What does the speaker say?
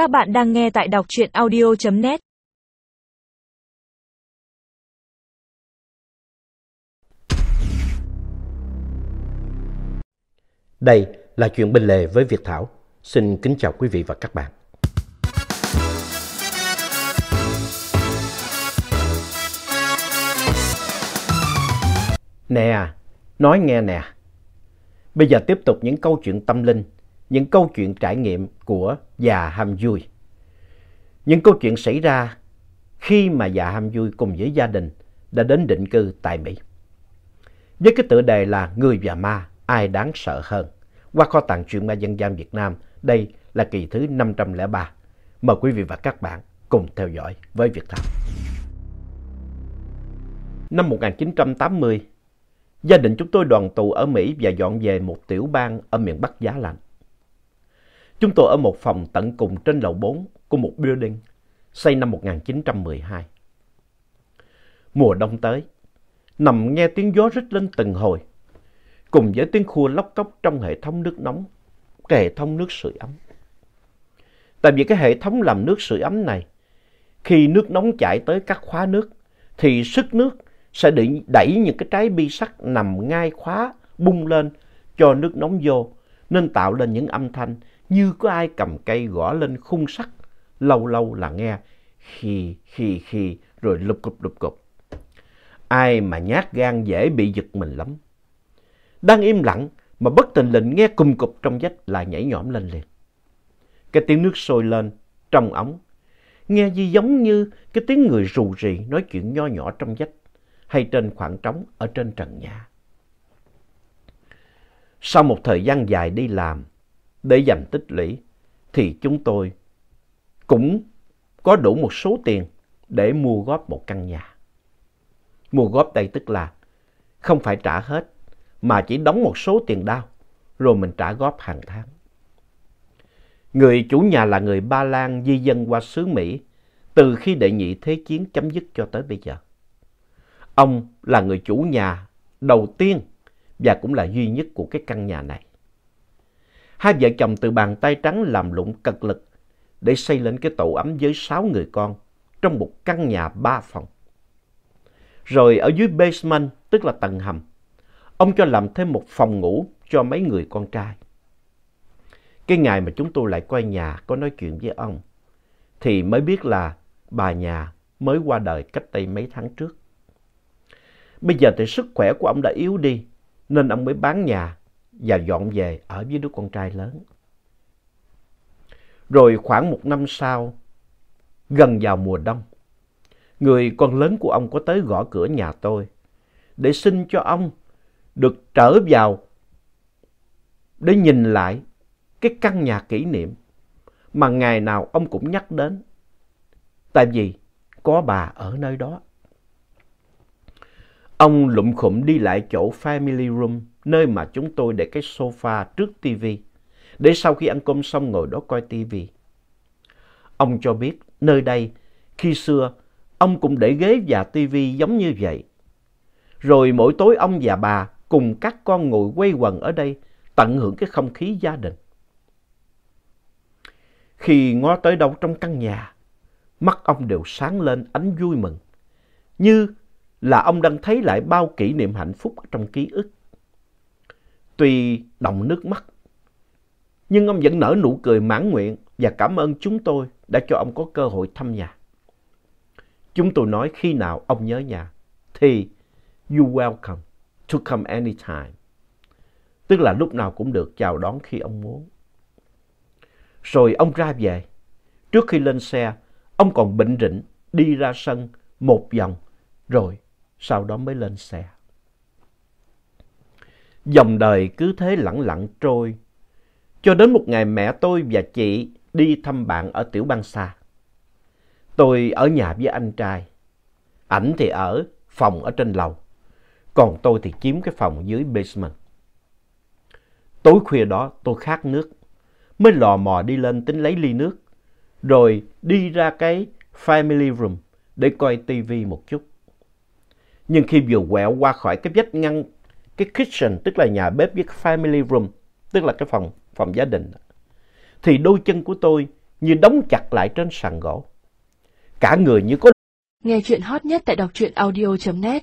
Các bạn đang nghe tại đọc truyện audio.net Đây là chuyện bên lề với Việt Thảo. Xin kính chào quý vị và các bạn. Nè, nói nghe nè. Bây giờ tiếp tục những câu chuyện tâm linh, những câu chuyện trải nghiệm của già ham vui. Những câu chuyện xảy ra khi mà già ham vui cùng với gia đình đã đến định cư tại Mỹ. Với cái tựa đề là Người và ma, ai đáng sợ hơn? Qua kho tàng truyện ma dân gian Việt Nam, đây là kỳ thứ 503. Mời quý vị và các bạn cùng theo dõi với Việt Thảo. Năm 1980, gia đình chúng tôi đoàn tụ ở Mỹ và dọn về một tiểu bang ở miền Bắc giá lạnh. Chúng tôi ở một phòng tận cùng trên lầu 4 của một building xây năm 1912. Mùa đông tới, nằm nghe tiếng gió rít lên từng hồi, cùng với tiếng khua lóc cốc trong hệ thống nước nóng, cái hệ thống nước sưởi ấm. Tại vì cái hệ thống làm nước sưởi ấm này, khi nước nóng chảy tới các khóa nước, thì sức nước sẽ đẩy những cái trái bi sắt nằm ngay khóa bung lên cho nước nóng vô, nên tạo lên những âm thanh như có ai cầm cây gõ lên khung sắt, lâu lâu là nghe khi khi khi rồi lục cục lục cục. Ai mà nhát gan dễ bị giật mình lắm. Đang im lặng mà bất tình lình nghe cùm cụp trong vách là nhảy nhõm lên liền. Cái tiếng nước sôi lên trong ống, nghe gì giống như cái tiếng người rù rì nói chuyện nho nhỏ trong vách hay trên khoảng trống ở trên trần nhà. Sau một thời gian dài đi làm để dành tích lũy, thì chúng tôi cũng có đủ một số tiền để mua góp một căn nhà. Mua góp đây tức là không phải trả hết, mà chỉ đóng một số tiền đao rồi mình trả góp hàng tháng. Người chủ nhà là người Ba Lan di dân qua xứ Mỹ từ khi đệ nhị thế chiến chấm dứt cho tới bây giờ. Ông là người chủ nhà đầu tiên và cũng là duy nhất của cái căn nhà này. Hai vợ chồng từ bàn tay trắng làm lụng cật lực để xây lên cái tổ ấm với sáu người con trong một căn nhà ba phòng. Rồi ở dưới basement, tức là tầng hầm, ông cho làm thêm một phòng ngủ cho mấy người con trai. Cái ngày mà chúng tôi lại quay nhà có nói chuyện với ông, thì mới biết là bà nhà mới qua đời cách đây mấy tháng trước. Bây giờ thì sức khỏe của ông đã yếu đi, nên ông mới bán nhà và dọn về ở với đứa con trai lớn. Rồi khoảng một năm sau, gần vào mùa đông, người con lớn của ông có tới gõ cửa nhà tôi để xin cho ông được trở vào để nhìn lại cái căn nhà kỷ niệm mà ngày nào ông cũng nhắc đến. Tại vì có bà ở nơi đó. Ông lụm khụm đi lại chỗ family room, nơi mà chúng tôi để cái sofa trước tivi, để sau khi ăn cơm xong ngồi đó coi tivi. Ông cho biết nơi đây, khi xưa, ông cũng để ghế và tivi giống như vậy. Rồi mỗi tối ông và bà cùng các con ngồi quây quần ở đây, tận hưởng cái không khí gia đình. Khi ngó tới đâu trong căn nhà, mắt ông đều sáng lên ánh vui mừng, như là ông đang thấy lại bao kỷ niệm hạnh phúc trong ký ức. Tuy đồng nước mắt, nhưng ông vẫn nở nụ cười mãn nguyện và cảm ơn chúng tôi đã cho ông có cơ hội thăm nhà. Chúng tôi nói khi nào ông nhớ nhà thì you welcome to come anytime. Tức là lúc nào cũng được chào đón khi ông muốn. Rồi ông ra về. Trước khi lên xe, ông còn bệnh rịnh đi ra sân một vòng rồi sau đó mới lên xe. Dòng đời cứ thế lặng lặng trôi, cho đến một ngày mẹ tôi và chị đi thăm bạn ở tiểu bang xa. Tôi ở nhà với anh trai, ảnh thì ở phòng ở trên lầu, còn tôi thì chiếm cái phòng dưới basement. Tối khuya đó tôi khát nước, mới lò mò đi lên tính lấy ly nước, rồi đi ra cái family room để coi tivi một chút. Nhưng khi vừa quẹo qua khỏi cái vách ngăn, cái kitchen, tức là nhà bếp với cái family room, tức là cái phòng, phòng gia đình, thì đôi chân của tôi như đóng chặt lại trên sàn gỗ. Cả người như có Nghe chuyện hot nhất tại đọc truyện audio.net